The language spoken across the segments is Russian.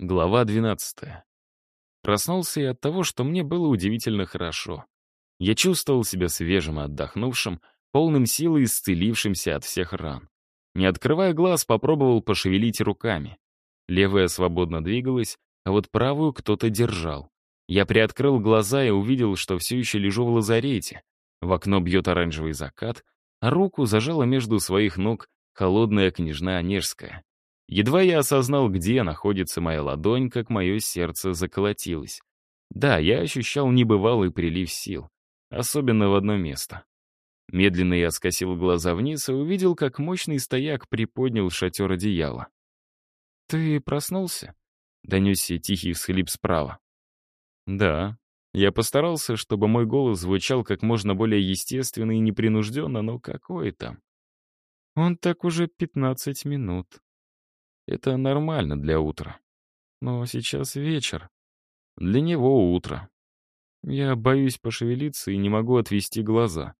Глава 12. Проснулся я от того, что мне было удивительно хорошо. Я чувствовал себя свежим и отдохнувшим, полным силы и исцелившимся от всех ран. Не открывая глаз, попробовал пошевелить руками. Левая свободно двигалась, а вот правую кто-то держал. Я приоткрыл глаза и увидел, что все еще лежу в лазарете. В окно бьет оранжевый закат, а руку зажала между своих ног холодная княжна Онежская. Едва я осознал, где находится моя ладонь, как мое сердце заколотилось. Да, я ощущал небывалый прилив сил, особенно в одно место. Медленно я скосил глаза вниз и увидел, как мощный стояк приподнял шатер одеяла. «Ты проснулся?» — донесся тихий всхлип справа. «Да». Я постарался, чтобы мой голос звучал как можно более естественно и непринужденно, но какой там. «Он так уже пятнадцать минут», это нормально для утра. Но сейчас вечер. Для него утро. Я боюсь пошевелиться и не могу отвести глаза.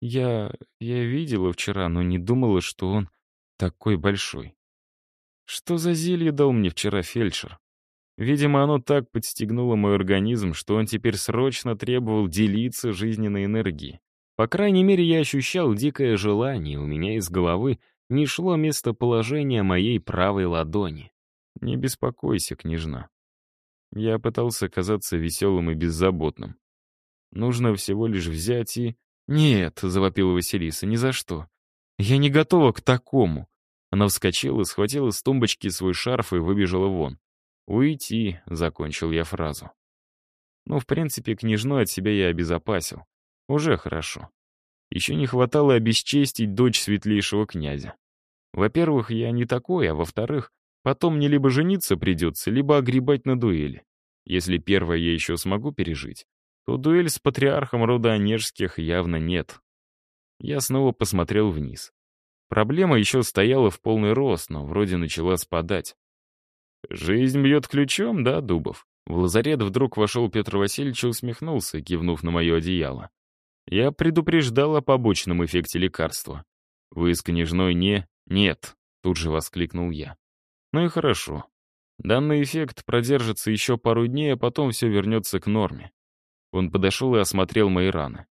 Я... я видела вчера, но не думала, что он такой большой. Что за зелье дал мне вчера фельдшер? Видимо, оно так подстегнуло мой организм, что он теперь срочно требовал делиться жизненной энергией. По крайней мере, я ощущал дикое желание у меня из головы не шло местоположение моей правой ладони. Не беспокойся, княжна. Я пытался казаться веселым и беззаботным. Нужно всего лишь взять и... «Нет», — завопила Василиса, — «ни за что. Я не готова к такому». Она вскочила, схватила с тумбочки свой шарф и выбежала вон. «Уйти», — закончил я фразу. Ну, в принципе, княжну от себя я обезопасил. Уже хорошо. Еще не хватало обесчестить дочь светлейшего князя. Во-первых, я не такой, а во-вторых, потом мне либо жениться придется, либо огребать на дуэли. Если первое я еще смогу пережить, то дуэль с патриархом рода Онежских явно нет. Я снова посмотрел вниз. Проблема еще стояла в полный рост, но вроде начала спадать. «Жизнь бьет ключом, да, Дубов?» В лазарет вдруг вошел Петр Васильевич и усмехнулся, кивнув на мое одеяло. Я предупреждал о побочном эффекте лекарства. Вы с княжной не... Нет, тут же воскликнул я. Ну и хорошо. Данный эффект продержится еще пару дней, а потом все вернется к норме. Он подошел и осмотрел мои раны.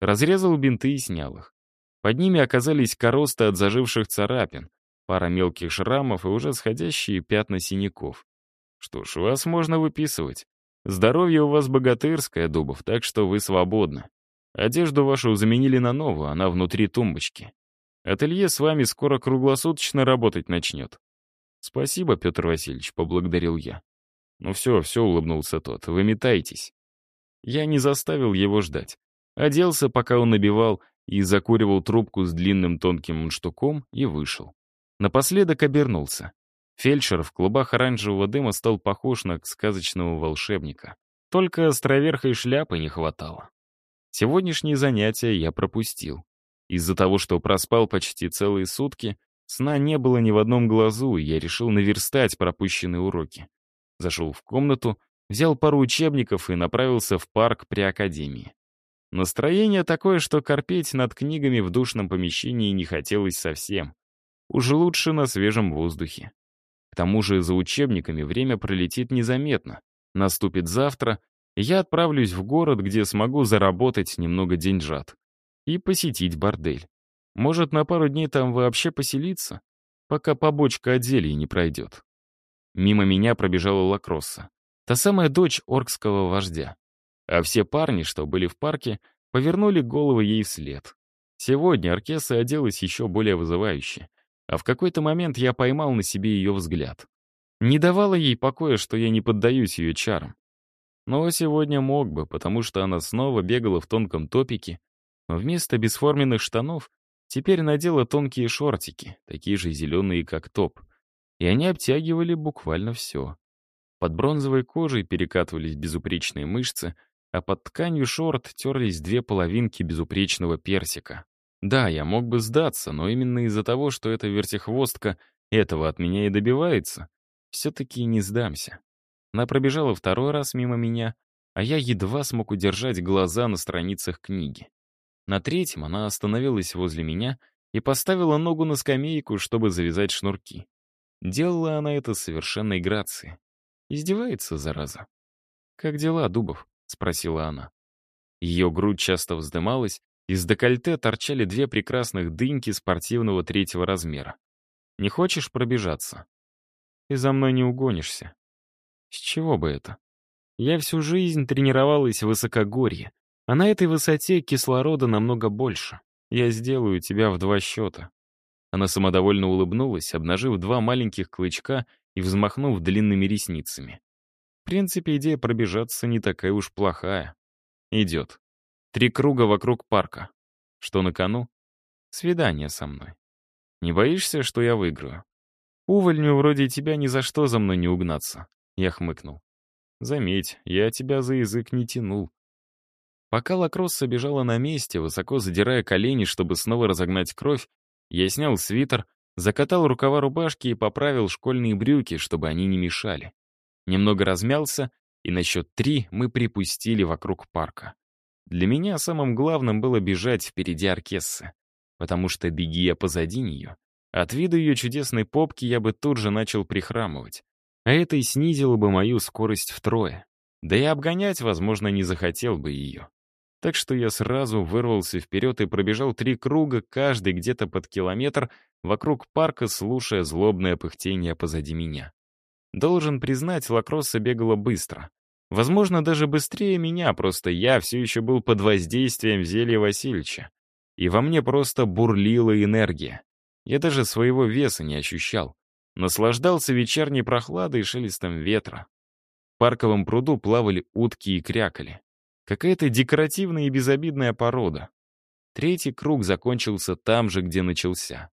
Разрезал бинты и снял их. Под ними оказались коросты от заживших царапин, пара мелких шрамов и уже сходящие пятна синяков. Что ж, вас можно выписывать. Здоровье у вас богатырское, Дубов, так что вы свободны. Одежду вашу заменили на новую, она внутри тумбочки. Ателье с вами скоро круглосуточно работать начнет. Спасибо, Петр Васильевич, поблагодарил я. Ну все, все, улыбнулся тот, вы метайтесь. Я не заставил его ждать. Оделся, пока он набивал, и закуривал трубку с длинным тонким мундштуком и вышел. Напоследок обернулся. Фельдшер в клубах оранжевого дыма стал похож на сказочного волшебника. Только островерхой шляпы не хватало. Сегодняшние занятия я пропустил. Из-за того, что проспал почти целые сутки, сна не было ни в одном глазу, и я решил наверстать пропущенные уроки. Зашел в комнату, взял пару учебников и направился в парк при академии. Настроение такое, что корпеть над книгами в душном помещении не хотелось совсем. Уже лучше на свежем воздухе. К тому же за учебниками время пролетит незаметно. Наступит завтра, я отправлюсь в город, где смогу заработать немного деньжат. И посетить бордель. Может, на пару дней там вообще поселиться, пока побочка от зелья не пройдет. Мимо меня пробежала Лакросса, та самая дочь оркского вождя. А все парни, что были в парке, повернули головы ей вслед. Сегодня Аркеса оделась еще более вызывающе, а в какой-то момент я поймал на себе ее взгляд. Не давало ей покоя, что я не поддаюсь ее чарам. Но сегодня мог бы, потому что она снова бегала в тонком топике, вместо бесформенных штанов теперь надела тонкие шортики, такие же зеленые, как топ. И они обтягивали буквально все. Под бронзовой кожей перекатывались безупречные мышцы, а под тканью шорт терлись две половинки безупречного персика. Да, я мог бы сдаться, но именно из-за того, что эта вертихвостка этого от меня и добивается, все-таки не сдамся. Она пробежала второй раз мимо меня, а я едва смог удержать глаза на страницах книги. На третьем она остановилась возле меня и поставила ногу на скамейку, чтобы завязать шнурки. Делала она это с совершенной грацией. Издевается, зараза. «Как дела, Дубов?» — спросила она. Ее грудь часто вздымалась, из декольте торчали две прекрасных дыньки спортивного третьего размера. «Не хочешь пробежаться?» «Ты за мной не угонишься». «С чего бы это?» «Я всю жизнь тренировалась в высокогорье, а на этой высоте кислорода намного больше. Я сделаю тебя в два счета». Она самодовольно улыбнулась, обнажив два маленьких клычка и взмахнув длинными ресницами. В принципе, идея пробежаться не такая уж плохая. Идет. Три круга вокруг парка. Что на кону? Свидание со мной. Не боишься, что я выиграю? Увольню вроде тебя ни за что за мной не угнаться. Я хмыкнул. Заметь, я тебя за язык не тянул. Пока лакросса бежала на месте, высоко задирая колени, чтобы снова разогнать кровь, я снял свитер, закатал рукава рубашки и поправил школьные брюки, чтобы они не мешали. Немного размялся, и на счет три мы припустили вокруг парка. Для меня самым главным было бежать впереди оркессы, потому что беги я позади нее. От вида ее чудесной попки я бы тут же начал прихрамывать. А это и снизило бы мою скорость втрое. Да и обгонять, возможно, не захотел бы ее. Так что я сразу вырвался вперед и пробежал три круга, каждый где-то под километр, вокруг парка, слушая злобное пыхтение позади меня. Должен признать, Лакросса бегала быстро. Возможно, даже быстрее меня, просто я все еще был под воздействием зелья Васильевича. И во мне просто бурлила энергия. Я даже своего веса не ощущал. Наслаждался вечерней прохладой и шелестом ветра. В парковом пруду плавали утки и крякали. Какая-то декоративная и безобидная порода. Третий круг закончился там же, где начался.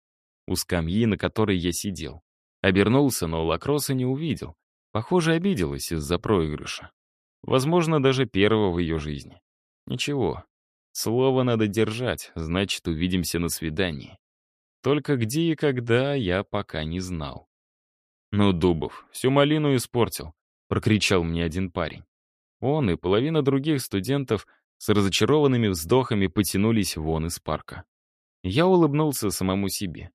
У скамьи, на которой я сидел. Обернулся, но Лакроса не увидел. Похоже, обиделась из-за проигрыша. Возможно, даже первого в ее жизни. Ничего. Слово надо держать, значит, увидимся на свидании. Только где и когда, я пока не знал. «Ну, Дубов, всю малину испортил», — прокричал мне один парень. Он и половина других студентов с разочарованными вздохами потянулись вон из парка. Я улыбнулся самому себе.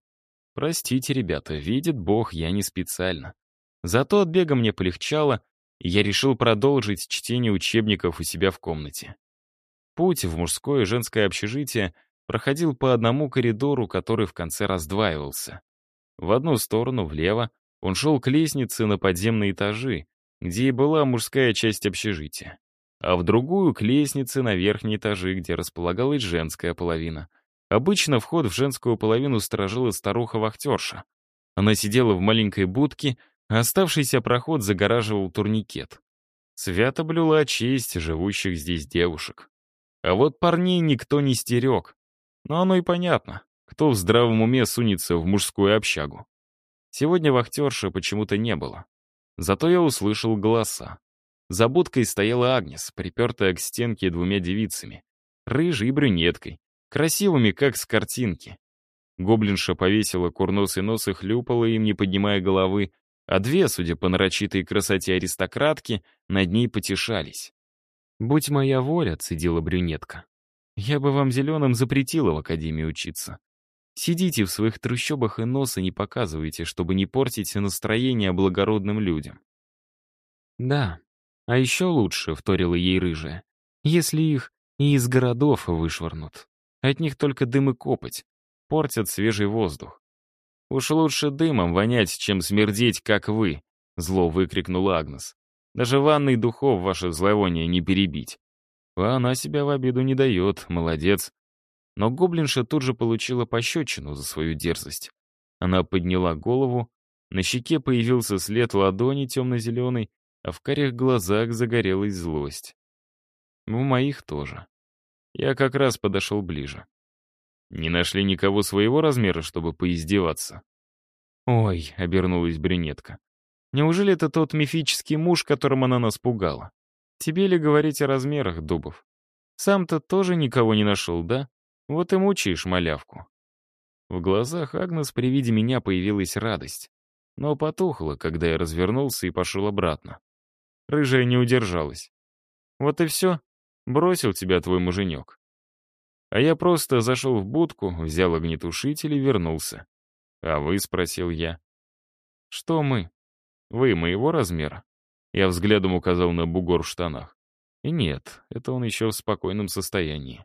Простите, ребята, видит Бог, я не специально. Зато от бега мне полегчало, и я решил продолжить чтение учебников у себя в комнате. Путь в мужское и женское общежитие проходил по одному коридору, который в конце раздваивался. В одну сторону, влево, он шел к лестнице на подземные этажи, где и была мужская часть общежития, а в другую — к лестнице на верхние этажи, где располагалась женская половина — Обычно вход в женскую половину сторожила старуха-вахтерша. Она сидела в маленькой будке, а оставшийся проход загораживал турникет. Свято блюла честь живущих здесь девушек. А вот парней никто не стерег. Но оно и понятно, кто в здравом уме сунется в мужскую общагу. Сегодня вахтерши почему-то не было. Зато я услышал голоса. За будкой стояла Агнес, припертая к стенке двумя девицами, рыжей брюнеткой, красивыми, как с картинки. Гоблинша повесила курносый нос и хлюпала им, не поднимая головы, а две, судя по нарочитой красоте аристократки, над ней потешались. «Будь моя воля», — цедила брюнетка, — «я бы вам зеленым запретила в академии учиться. Сидите в своих трущобах и носа не показывайте, чтобы не портить настроение благородным людям». «Да, а еще лучше», — вторила ей рыжая, — «если их и из городов вышвырнут». От них только дым и копоть. Портят свежий воздух. «Уж лучше дымом вонять, чем смердеть, как вы», — зло выкрикнул Агнес. «Даже ванной духов ваше зловоние не перебить». А она себя в обиду не дает, молодец. Но гоблинша тут же получила пощечину за свою дерзость. Она подняла голову, на щеке появился след ладони темно-зеленой, а в карих глазах загорелась злость. В моих тоже. Я как раз подошел ближе. Не нашли никого своего размера, чтобы поиздеваться. «Ой», — обернулась брюнетка. «Неужели это тот мифический муж, которым она нас пугала? Тебе ли говорить о размерах, Дубов? Сам-то тоже никого не нашел, да? Вот и мучаешь малявку». В глазах Агнес при виде меня появилась радость, но потухла, когда я развернулся и пошел обратно. Рыжая не удержалась. «Вот и все», Бросил тебя твой муженек. А я просто зашел в будку, взял огнетушитель и вернулся. А вы, спросил я. Что мы? Вы моего размера? Я взглядом указал на бугор в штанах. И нет, это он еще в спокойном состоянии.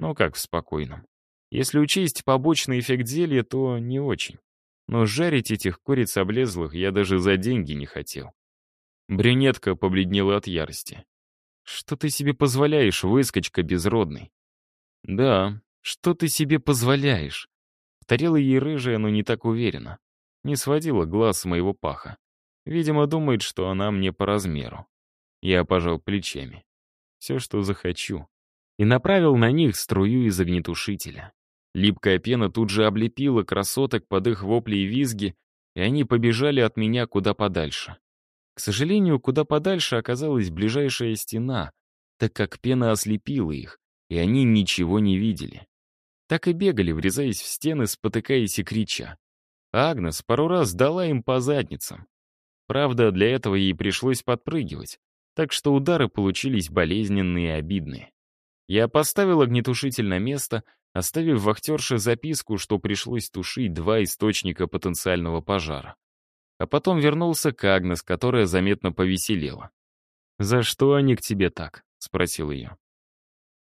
Ну как в спокойном? Если учесть побочный эффект зелья, то не очень. Но жарить этих куриц облезлых я даже за деньги не хотел. Брюнетка побледнела от ярости. «Что ты себе позволяешь, выскочка безродный?» «Да, что ты себе позволяешь?» Повторила ей рыжая, но не так уверенно. Не сводила глаз с моего паха. Видимо, думает, что она мне по размеру. Я пожал плечами. Все, что захочу. И направил на них струю из огнетушителя. Липкая пена тут же облепила красоток под их вопли и визги, и они побежали от меня куда подальше. К сожалению, куда подальше оказалась ближайшая стена, так как пена ослепила их, и они ничего не видели. Так и бегали, врезаясь в стены, спотыкаясь и крича. Агнес пару раз дала им по задницам. Правда, для этого ей пришлось подпрыгивать, так что удары получились болезненные и обидные. Я поставил огнетушитель на место, оставив вахтерше записку, что пришлось тушить два источника потенциального пожара. А потом вернулся к Агнес, которая заметно повеселела. «За что они к тебе так?» — спросил ее.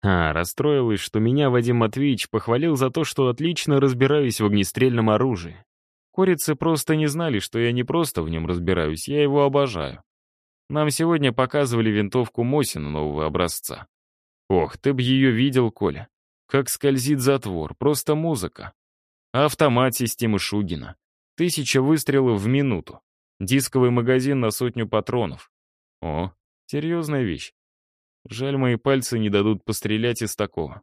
А, расстроилась, что меня Вадим Матвеевич похвалил за то, что отлично разбираюсь в огнестрельном оружии. Корицы просто не знали, что я не просто в нем разбираюсь, я его обожаю. Нам сегодня показывали винтовку Мосина нового образца. Ох, ты б ее видел, Коля. Как скользит затвор, просто музыка. Автомат системы Шугина. Тысяча выстрелов в минуту. Дисковый магазин на сотню патронов. О, серьезная вещь. Жаль, мои пальцы не дадут пострелять из такого.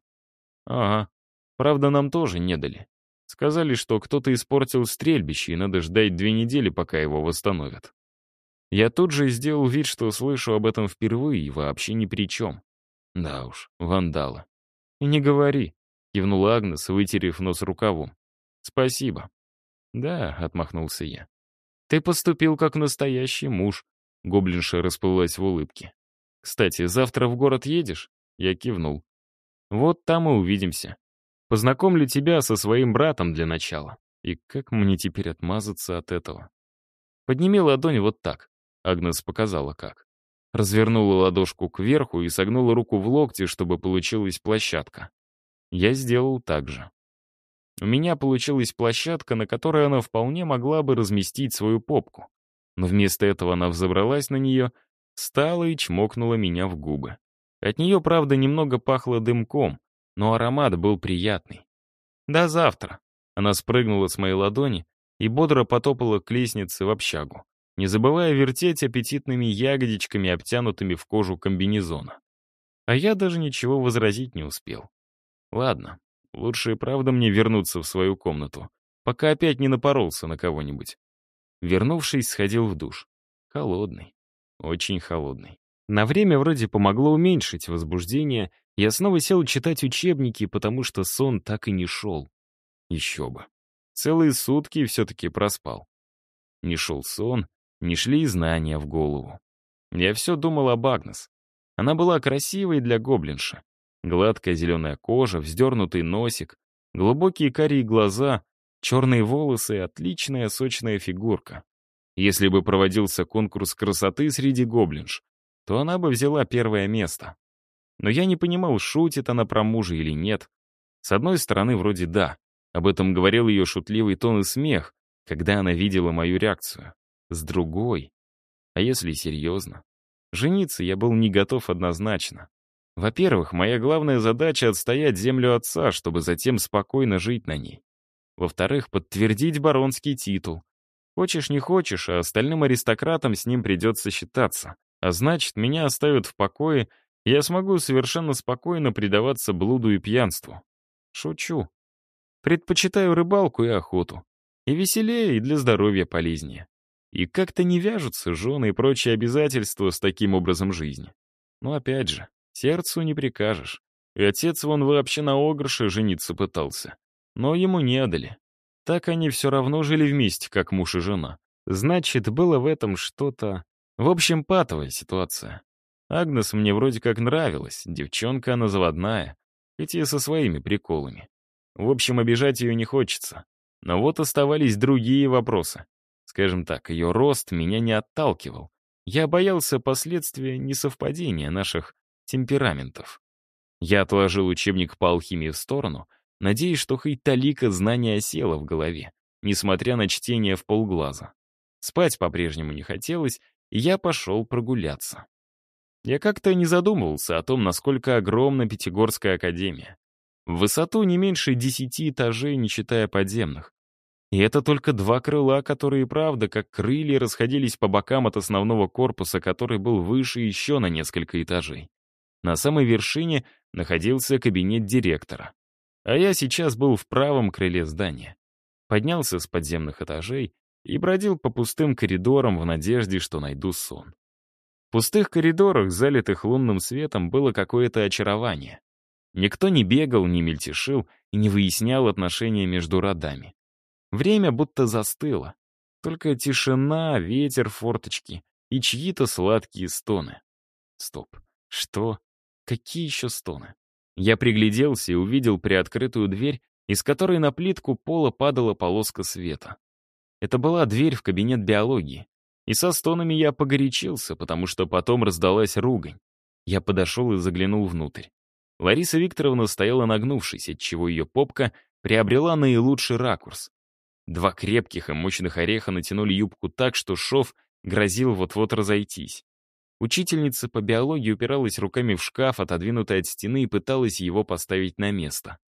Ага. Правда, нам тоже не дали. Сказали, что кто-то испортил стрельбище, и надо ждать две недели, пока его восстановят. Я тут же сделал вид, что слышу об этом впервые и вообще ни при чем. Да уж, вандалы. И не говори, кивнула Агнес, вытерев нос рукавом. Спасибо. Да, отмахнулся я. Ты поступил как настоящий муж. Гоблинша расплылась в улыбке. «Кстати, завтра в город едешь?» Я кивнул. «Вот там и увидимся. Познакомлю тебя со своим братом для начала. И как мне теперь отмазаться от этого?» «Подними ладонь вот так», — Агнес показала как. Развернула ладошку кверху и согнула руку в локте, чтобы получилась площадка. Я сделал так же. У меня получилась площадка, на которой она вполне могла бы разместить свою попку. Но вместо этого она взобралась на нее Встала и чмокнула меня в губы. От нее, правда, немного пахло дымком, но аромат был приятный. «До завтра!» Она спрыгнула с моей ладони и бодро потопала к лестнице в общагу, не забывая вертеть аппетитными ягодичками, обтянутыми в кожу комбинезона. А я даже ничего возразить не успел. Ладно, лучше и правда мне вернуться в свою комнату, пока опять не напоролся на кого-нибудь. Вернувшись, сходил в душ. Холодный. Очень холодный. На время вроде помогло уменьшить возбуждение, я снова сел читать учебники, потому что сон так и не шел. Еще бы. Целые сутки все-таки проспал. Не шел сон, не шли знания в голову. Я все думал об Агнес. Она была красивой для гоблинши. Гладкая зеленая кожа, вздернутый носик, глубокие карие глаза, черные волосы и отличная сочная фигурка. Если бы проводился конкурс красоты среди гоблинж, то она бы взяла первое место. Но я не понимал, шутит она про мужа или нет. С одной стороны, вроде да. Об этом говорил ее шутливый тон и смех, когда она видела мою реакцию. С другой. А если серьезно? Жениться я был не готов однозначно. Во-первых, моя главная задача — отстоять землю отца, чтобы затем спокойно жить на ней. Во-вторых, подтвердить баронский титул. Хочешь, не хочешь, а остальным аристократам с ним придется считаться. А значит, меня оставят в покое, и я смогу совершенно спокойно предаваться блуду и пьянству. Шучу. Предпочитаю рыбалку и охоту. И веселее, и для здоровья полезнее. И как-то не вяжутся жены и прочие обязательства с таким образом жизни. Но опять же, сердцу не прикажешь. И отец вон вообще на Огрше жениться пытался. Но ему не дали. Так они все равно жили вместе, как муж и жена. Значит, было в этом что-то... В общем, патовая ситуация. Агнес мне вроде как нравилась, девчонка она заводная, хоть и со своими приколами. В общем, обижать ее не хочется. Но вот оставались другие вопросы. Скажем так, ее рост меня не отталкивал. Я боялся последствия несовпадения наших темпераментов. Я отложил учебник по алхимии в сторону, надеясь, что хоть талика знания осела в голове, несмотря на чтение в полглаза. Спать по-прежнему не хотелось, и я пошел прогуляться. Я как-то не задумывался о том, насколько огромна Пятигорская академия. В высоту не меньше десяти этажей, не считая подземных. И это только два крыла, которые, правда, как крылья расходились по бокам от основного корпуса, который был выше еще на несколько этажей. На самой вершине находился кабинет директора. А я сейчас был в правом крыле здания. Поднялся с подземных этажей и бродил по пустым коридорам в надежде, что найду сон. В пустых коридорах, залитых лунным светом, было какое-то очарование. Никто не бегал, не мельтешил и не выяснял отношения между родами. Время будто застыло. Только тишина, ветер форточки и чьи-то сладкие стоны. Стоп. Что? Какие еще стоны? Я пригляделся и увидел приоткрытую дверь, из которой на плитку пола падала полоска света. Это была дверь в кабинет биологии. И со стонами я погорячился, потому что потом раздалась ругань. Я подошел и заглянул внутрь. Лариса Викторовна стояла нагнувшись, отчего ее попка приобрела наилучший ракурс. Два крепких и мощных ореха натянули юбку так, что шов грозил вот-вот разойтись. Учительница по биологии упиралась руками в шкаф, отодвинутый от стены, и пыталась его поставить на место.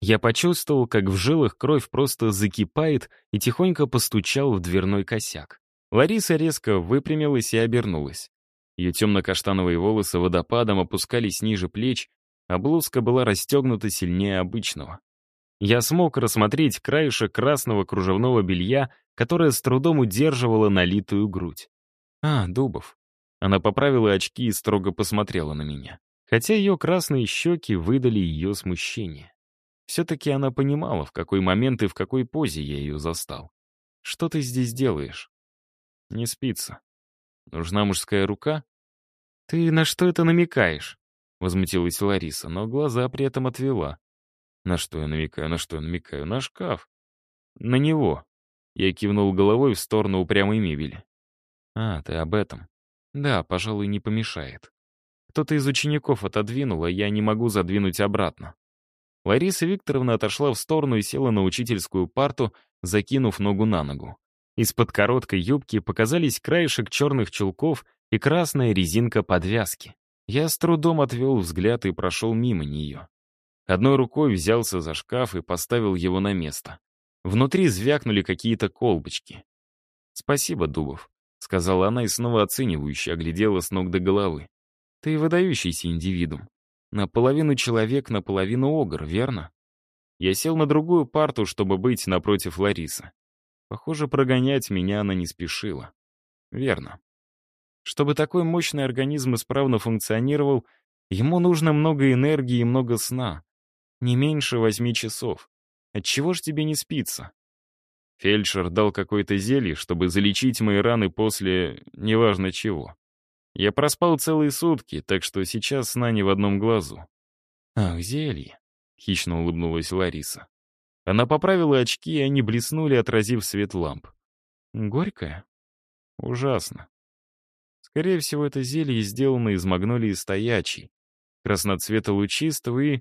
Я почувствовал, как в жилах кровь просто закипает, и тихонько постучал в дверной косяк. Лариса резко выпрямилась и обернулась. Ее темно-каштановые волосы водопадом опускались ниже плеч, а блузка была расстегнута сильнее обычного. Я смог рассмотреть краешек красного кружевного белья, которое с трудом удерживало налитую грудь. «А, Дубов». Она поправила очки и строго посмотрела на меня. Хотя ее красные щеки выдали ее смущение. Все-таки она понимала, в какой момент и в какой позе я ее застал. «Что ты здесь делаешь?» «Не спится. Нужна мужская рука?» «Ты на что это намекаешь?» Возмутилась Лариса, но глаза при этом отвела. На что я намекаю, на что я намекаю? На шкаф. На него. Я кивнул головой в сторону упрямой мебели. А, ты об этом. Да, пожалуй, не помешает. Кто-то из учеников отодвинул, а я не могу задвинуть обратно. Лариса Викторовна отошла в сторону и села на учительскую парту, закинув ногу на ногу. Из-под короткой юбки показались краешек черных чулков и красная резинка подвязки. Я с трудом отвел взгляд и прошел мимо нее. Одной рукой взялся за шкаф и поставил его на место. Внутри звякнули какие-то колбочки. «Спасибо, Дубов», — сказала она и снова оценивающе оглядела с ног до головы. «Ты выдающийся индивидуум. Наполовину человек, наполовину огр, верно?» Я сел на другую парту, чтобы быть напротив Ларисы. Похоже, прогонять меня она не спешила. Верно. Чтобы такой мощный организм исправно функционировал, ему нужно много энергии и много сна. Не меньше восьми часов. Отчего ж тебе не спится? Фельдшер дал какое-то зелье, чтобы залечить мои раны после... неважно чего. Я проспал целые сутки, так что сейчас сна не в одном глазу. «Ах, зелье!» — хищно улыбнулась Лариса. Она поправила очки, и они блеснули, отразив свет ламп. «Горькое?» «Ужасно. Скорее всего, это зелье сделано из магнолии стоячей, красноцвета лучистого и,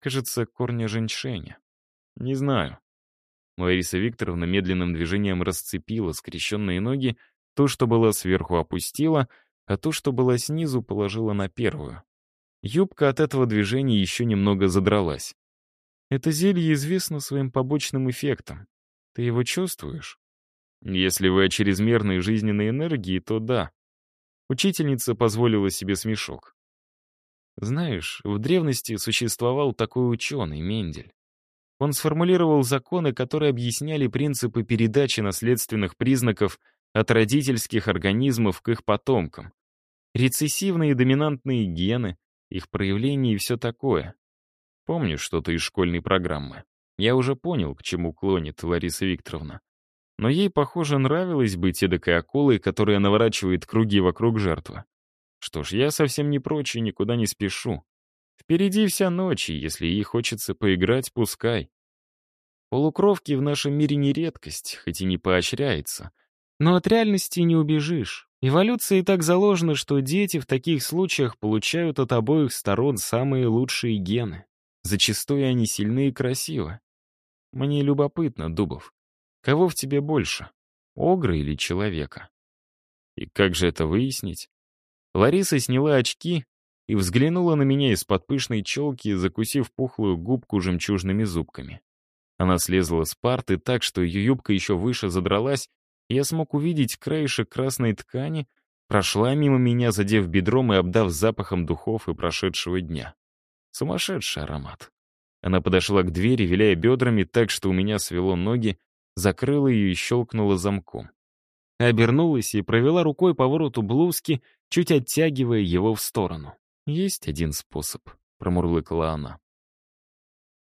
кажется, корня женьшеня. Не знаю. Лариса Викторовна медленным движением расцепила скрещенные ноги, то, что было сверху, опустила, а то, что было снизу, положила на первую. Юбка от этого движения еще немного задралась. Это зелье известно своим побочным эффектом. Ты его чувствуешь? Если вы о чрезмерной жизненной энергии, то да. Учительница позволила себе смешок. Знаешь, в древности существовал такой ученый, Мендель. Он сформулировал законы, которые объясняли принципы передачи наследственных признаков от родительских организмов к их потомкам. Рецессивные и доминантные гены, их проявления и все такое. Помнишь что-то из школьной программы? Я уже понял, к чему клонит Лариса Викторовна. Но ей, похоже, нравилось быть эдакой акулой, которая наворачивает круги вокруг жертвы. Что ж, я совсем не прочь и никуда не спешу. Впереди вся ночь, и если ей хочется поиграть, пускай. Полукровки в нашем мире не редкость, хоть и не поощряется. Но от реальности не убежишь. Эволюция и так заложена, что дети в таких случаях получают от обоих сторон самые лучшие гены. Зачастую они сильны и красивы. Мне любопытно, Дубов, кого в тебе больше, огра или человека? И как же это выяснить? Лариса сняла очки и взглянула на меня из-под пышной челки, закусив пухлую губку жемчужными зубками. Она слезла с парты так, что ее юбка еще выше задралась, и я смог увидеть краешек красной ткани, прошла мимо меня, задев бедром и обдав запахом духов и прошедшего дня. Сумасшедший аромат. Она подошла к двери, виляя бедрами так, что у меня свело ноги, закрыла ее и щелкнула замком. Обернулась и провела рукой по вороту блузки, чуть оттягивая его в сторону. «Есть один способ», — промурлыкала она.